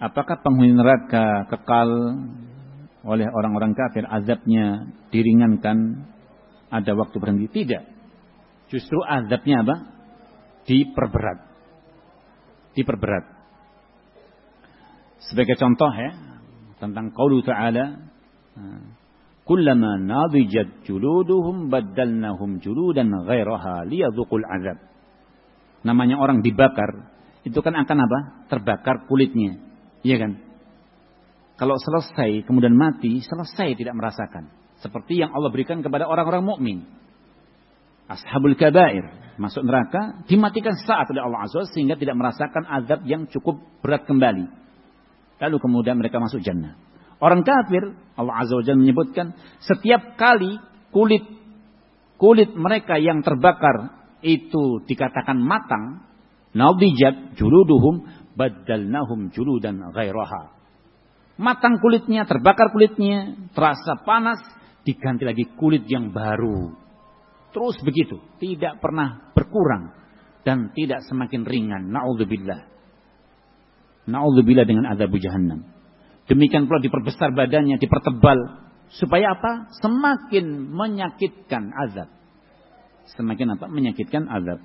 apakah penghuni neraka kekal oleh orang-orang kafir? Azabnya diringankan? Ada waktu berhenti? Tidak. Justru azabnya apa? Diperberat. Diperberat. Sebagai contoh ya tentang qaulu ta'ala kullama nadijat juluduhum baddalnahum juludan ghairaha liyadhuqul azab. Namanya orang dibakar itu kan akan apa? Terbakar kulitnya iya kan kalau selesai kemudian mati, selesai tidak merasakan. Seperti yang Allah berikan kepada orang-orang mukmin. Ashabul kabair masuk neraka dimatikan saat oleh Allah Azza sehingga tidak merasakan azab yang cukup berat kembali. Lalu kemudian mereka masuk jannah. Orang kafir Allah Azza wa menyebutkan setiap kali kulit kulit mereka yang terbakar itu dikatakan matang, nadijat juluduhum badalnahum juludan ghairaha matang kulitnya, terbakar kulitnya, terasa panas, diganti lagi kulit yang baru. Terus begitu, tidak pernah berkurang dan tidak semakin ringan. Nauzubillah. Nauzubillah dengan azab jahannam. Demikian pula diperbesar badannya, dipertebal supaya apa? Semakin menyakitkan azab. Semakin apa? Menyakitkan azab.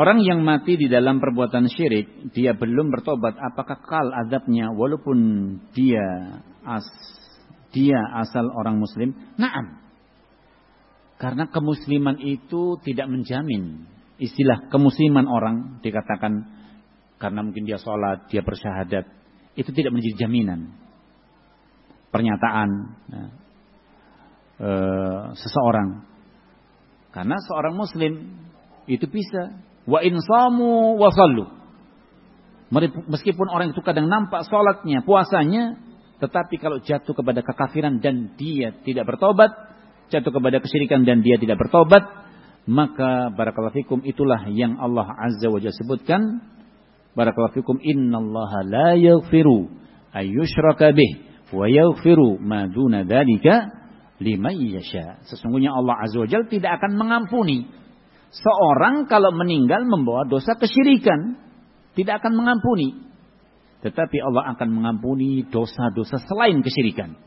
Orang yang mati di dalam perbuatan syirik, dia belum bertobat, apakah kal azabnya walaupun dia as dia asal orang muslim? Naam. Karena kemusliman itu tidak menjamin. Istilah kemusliman orang dikatakan karena mungkin dia sholat, dia bersyahadat, itu tidak menjadi jaminan. Pernyataan nah, e, seseorang. Karena seorang muslim itu bisa Wa insamu wa sallu. Meskipun orang itu kadang nampak sholatnya, puasanya, tetapi kalau jatuh kepada kekafiran dan dia tidak bertobat, jatuh kepada kesyirikan dan dia tidak bertobat, maka barakallahu fikum itulah yang Allah Azza wa Jalla sebutkan. Barakallahu fikum innallaha la yaghfiru ayyushraka bih wa yaghfiru ma duna dzalika liman yasha. Sesungguhnya Allah Azza wa Jalla tidak akan mengampuni Seorang kalau meninggal membawa dosa kesyirikan, tidak akan mengampuni. Tetapi Allah akan mengampuni dosa-dosa selain kesyirikan.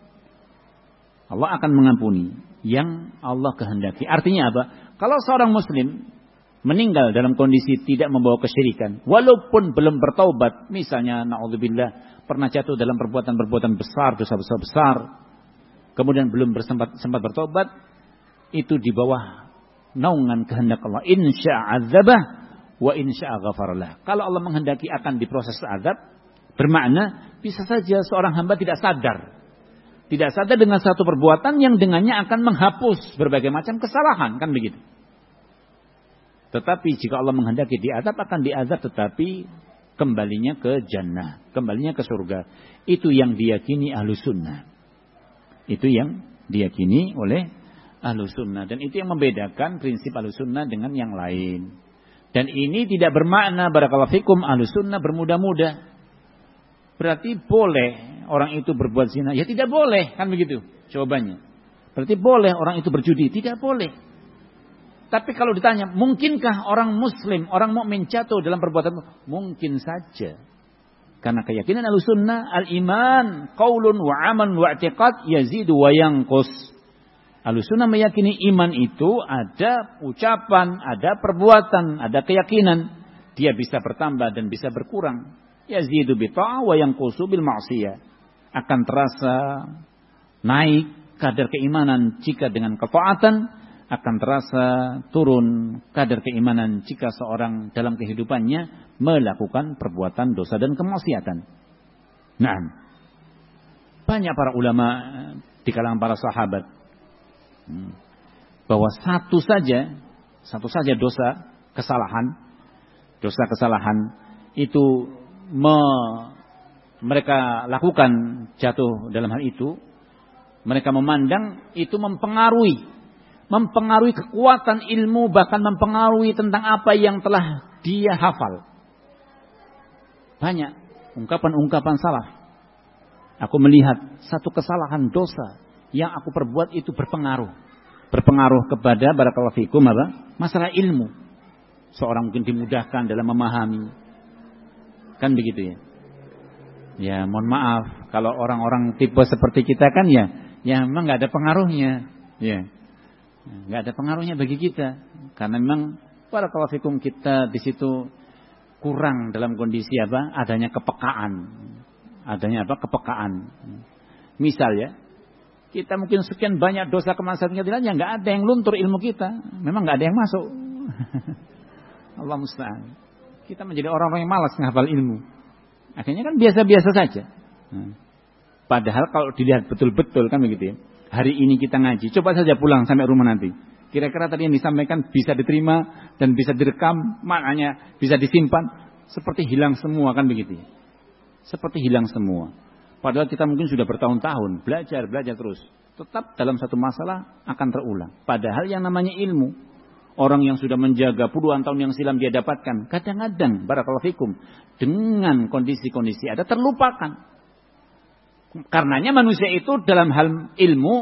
Allah akan mengampuni yang Allah kehendaki. Artinya apa? Kalau seorang muslim meninggal dalam kondisi tidak membawa kesyirikan, walaupun belum bertaubat, misalnya naudzubillah pernah jatuh dalam perbuatan-perbuatan besar, dosa-dosa besar, kemudian belum bersempat sempat bertobat, itu di bawah naungan kehendak Allah. Insya azabah wa insya ghafarlah. Kalau Allah menghendaki akan diproses azab, bermakna bisa saja seorang hamba tidak sadar. Tidak sadar dengan satu perbuatan yang dengannya akan menghapus berbagai macam kesalahan, kan begitu. Tetapi jika Allah menghendaki diazab akan diazab tetapi kembalinya ke jannah, kembalinya ke surga. Itu yang diyakini ahlu sunnah. Itu yang diyakini oleh ahlu sunnah. Dan itu yang membedakan prinsip ahlu sunnah dengan yang lain. Dan ini tidak bermakna barakallahu fikum ahlu sunnah bermuda-muda. Berarti boleh orang itu berbuat zina. Ya tidak boleh. Kan begitu jawabannya. Berarti boleh orang itu berjudi. Tidak boleh. Tapi kalau ditanya, mungkinkah orang muslim, orang mukmin jatuh dalam perbuatan mungkin saja. Karena keyakinan al-sunnah, al-iman, qaulun wa aman wa yazidu wa yanqus. Alusuna meyakini iman itu ada ucapan, ada perbuatan, ada keyakinan. Dia bisa bertambah dan bisa berkurang. Yazidu bita'ah wa yanqusu bil ma'siyah. Akan terasa naik kadar keimanan jika dengan ketaatan akan terasa turun kadar keimanan jika seorang dalam kehidupannya melakukan perbuatan dosa dan kemaksiatan. Nah, banyak para ulama di kalangan para sahabat. Bahwa satu saja, satu saja dosa kesalahan, dosa kesalahan itu me, mereka lakukan jatuh dalam hal itu, mereka memandang itu mempengaruhi, mempengaruhi kekuatan ilmu bahkan mempengaruhi tentang apa yang telah dia hafal. Banyak ungkapan-ungkapan salah. Aku melihat satu kesalahan dosa yang aku perbuat itu berpengaruh. berpengaruh kepada barakallahu fikum apa? Masalah ilmu. Seorang mungkin dimudahkan dalam memahami. Kan begitu ya. Ya, mohon maaf kalau orang-orang tipe seperti kita kan ya, ya memang nggak ada pengaruhnya. Ya. nggak ada pengaruhnya bagi kita karena memang barakallahu fikum kita di situ kurang dalam kondisi apa? Adanya kepekaan. Adanya apa? Kepekaan. Misal ya, kita mungkin sekian banyak dosa kemaksiatan kita yang nggak ada yang luntur ilmu kita. Memang nggak ada yang masuk. Allah musta'an. Kita menjadi orang-orang yang malas menghafal ilmu. Akhirnya kan biasa-biasa saja. Nah. Padahal kalau dilihat betul-betul kan begitu ya. Hari ini kita ngaji, coba saja pulang sampai rumah nanti. Kira-kira tadi yang disampaikan bisa diterima dan bisa direkam, maknanya bisa disimpan. Seperti hilang semua kan begitu ya. Seperti hilang semua. Padahal kita mungkin sudah bertahun-tahun belajar, belajar terus. Tetap dalam satu masalah akan terulang. Padahal yang namanya ilmu. Orang yang sudah menjaga puluhan tahun yang silam dia dapatkan. Kadang-kadang, barakallahu fikum. Dengan kondisi-kondisi ada terlupakan. Karenanya manusia itu dalam hal ilmu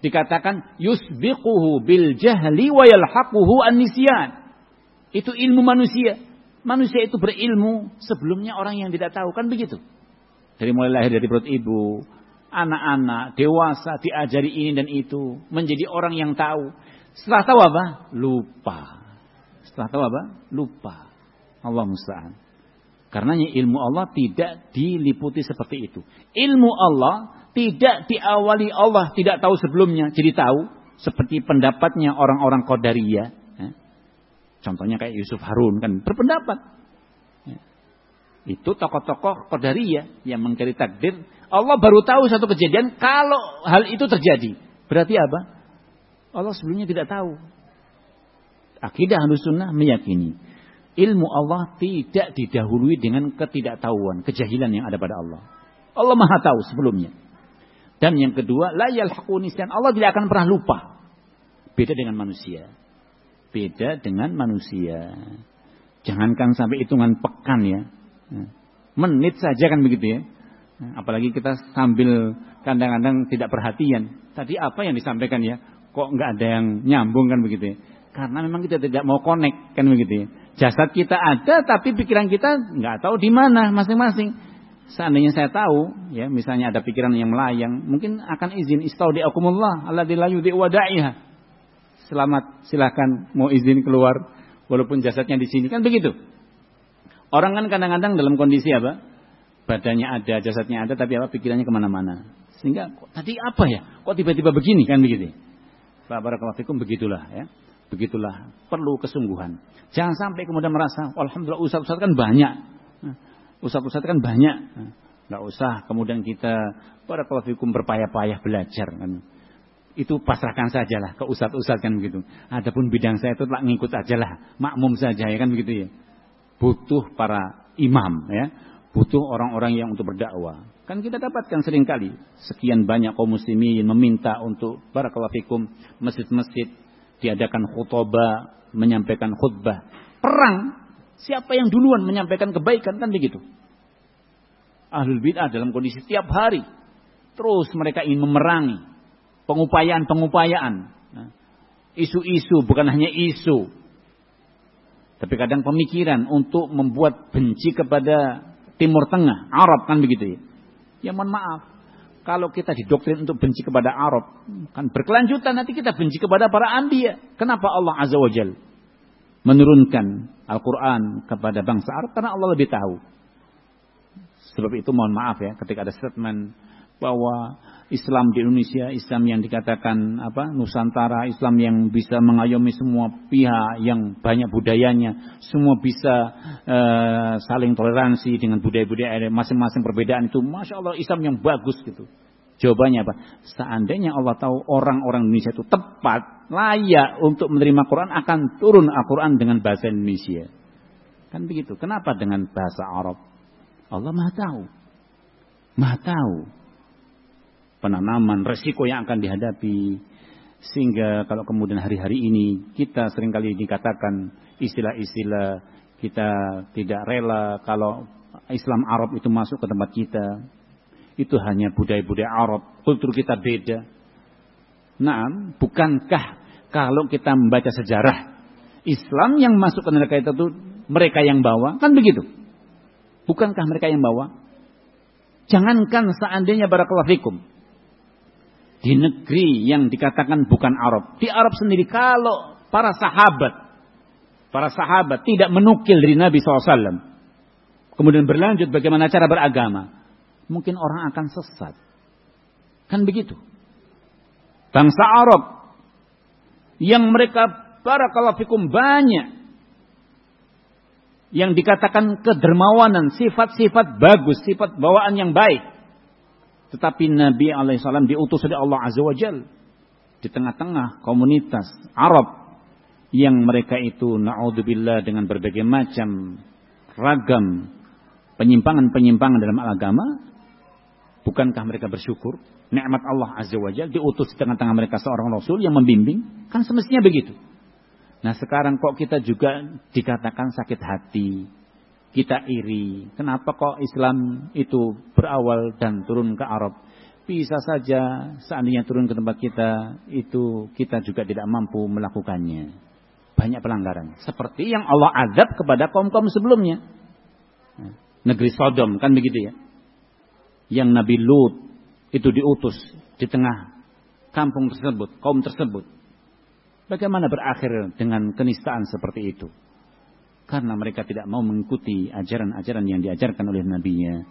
dikatakan yusbiquhu bil jahli wa yalhaquhu an Itu ilmu manusia. Manusia itu berilmu sebelumnya orang yang tidak tahu kan begitu. Dari mulai lahir dari perut ibu, anak-anak, dewasa diajari ini dan itu, menjadi orang yang tahu. Setelah tahu apa? Lupa. Setelah tahu apa? Lupa. Allah musta'an. Karenanya ilmu Allah tidak diliputi seperti itu. Ilmu Allah tidak diawali Allah tidak tahu sebelumnya, jadi tahu seperti pendapatnya orang-orang Qadariyah. Ya. Contohnya kayak Yusuf Harun kan berpendapat itu tokoh-tokoh Qadariyah yang mengkiri takdir. Allah baru tahu satu kejadian kalau hal itu terjadi. Berarti apa? Allah sebelumnya tidak tahu. Akidah Sunnah meyakini ilmu Allah tidak didahului dengan ketidaktahuan, kejahilan yang ada pada Allah. Allah Maha tahu sebelumnya. Dan yang kedua, la yalhaqu Allah tidak akan pernah lupa. Beda dengan manusia. Beda dengan manusia. Jangankan sampai hitungan pekan ya. Hmm. Menit saja kan begitu ya. Hmm, apalagi kita sambil kadang-kadang tidak perhatian. Tadi apa yang disampaikan ya? Kok nggak ada yang nyambung kan begitu ya? Karena memang kita tidak mau connect kan begitu ya. Jasad kita ada tapi pikiran kita nggak tahu di mana masing-masing. Seandainya saya tahu, ya misalnya ada pikiran yang melayang, mungkin akan izin istaudiakumullah alladzi la yudhi'u wada'iha. Selamat, silahkan mau izin keluar walaupun jasadnya di sini kan begitu. Orang kan kadang-kadang dalam kondisi apa? Badannya ada, jasadnya ada, tapi apa pikirannya ke mana-mana. Sehingga tadi apa ya? Kok tiba-tiba begini kan begitu? Pak Barakallahu begitulah ya. Begitulah perlu kesungguhan. Jangan sampai kemudian merasa, alhamdulillah ustaz-ustaz kan banyak. Ustaz-ustaz kan banyak. Enggak usah kemudian kita Barakallahu Fikum berpayah-payah belajar kan. Itu pasrahkan sajalah ke ustaz-ustaz kan begitu. Adapun bidang saya itu tak ngikut ajalah, makmum saja ya kan begitu ya butuh para imam ya, butuh orang-orang yang untuk berdakwah. Kan kita dapatkan sering kali sekian banyak kaum muslimin meminta untuk fikum masjid-masjid diadakan khutbah, menyampaikan khutbah. Perang, siapa yang duluan menyampaikan kebaikan kan begitu. Ahlul bid'ah dalam kondisi setiap hari terus mereka ingin memerangi pengupayaan-pengupayaan. Nah, isu-isu bukan hanya isu, tapi kadang pemikiran untuk membuat benci kepada Timur Tengah, Arab kan begitu ya. Ya mohon maaf, kalau kita didoktrin untuk benci kepada Arab, kan berkelanjutan nanti kita benci kepada para anbiya. Kenapa Allah Azza wa Jal menurunkan Al-Quran kepada bangsa Arab? Karena Allah lebih tahu. Sebab itu mohon maaf ya, ketika ada statement bahwa Islam di Indonesia, Islam yang dikatakan apa Nusantara, Islam yang bisa mengayomi semua pihak yang banyak budayanya, semua bisa uh, saling toleransi dengan budaya-budaya masing-masing perbedaan itu, masya Allah Islam yang bagus gitu. Jawabannya apa? Seandainya Allah tahu orang-orang Indonesia itu tepat, layak untuk menerima Quran, akan turun Al-Quran dengan bahasa Indonesia. Kan begitu. Kenapa dengan bahasa Arab? Allah maha tahu. Maha tahu penanaman, resiko yang akan dihadapi. Sehingga kalau kemudian hari-hari ini kita sering kali dikatakan istilah-istilah kita tidak rela kalau Islam Arab itu masuk ke tempat kita. Itu hanya budaya-budaya Arab, kultur kita beda. Nah, bukankah Kalau kita membaca sejarah Islam yang masuk ke neraka itu mereka yang bawa, kan begitu? Bukankah mereka yang bawa? Jangankan seandainya barakallahu fikum. Di negeri yang dikatakan bukan Arab. Di Arab sendiri kalau para sahabat. Para sahabat tidak menukil dari Nabi SAW. Kemudian berlanjut bagaimana cara beragama. Mungkin orang akan sesat. Kan begitu. Bangsa Arab. Yang mereka barakallahu fikum banyak yang dikatakan kedermawanan, sifat-sifat bagus, sifat bawaan yang baik. Tetapi Nabi alaihissalam diutus oleh Allah azza wajal di tengah-tengah komunitas Arab yang mereka itu naudzubillah dengan berbagai macam ragam penyimpangan-penyimpangan dalam agama. Bukankah mereka bersyukur? Nikmat Allah azza wajal diutus di tengah-tengah mereka seorang rasul yang membimbing. Kan semestinya begitu. Nah sekarang kok kita juga dikatakan sakit hati. Kita iri. Kenapa kok Islam itu berawal dan turun ke Arab? Bisa saja seandainya turun ke tempat kita, itu kita juga tidak mampu melakukannya. Banyak pelanggaran. Seperti yang Allah azab kepada kaum-kaum sebelumnya. Negeri Sodom, kan begitu ya. Yang Nabi Lut itu diutus di tengah kampung tersebut, kaum tersebut. Bagaimana berakhir dengan kenistaan seperti itu? Karena mereka tidak mau mengikuti ajaran-ajaran yang diajarkan oleh nabinya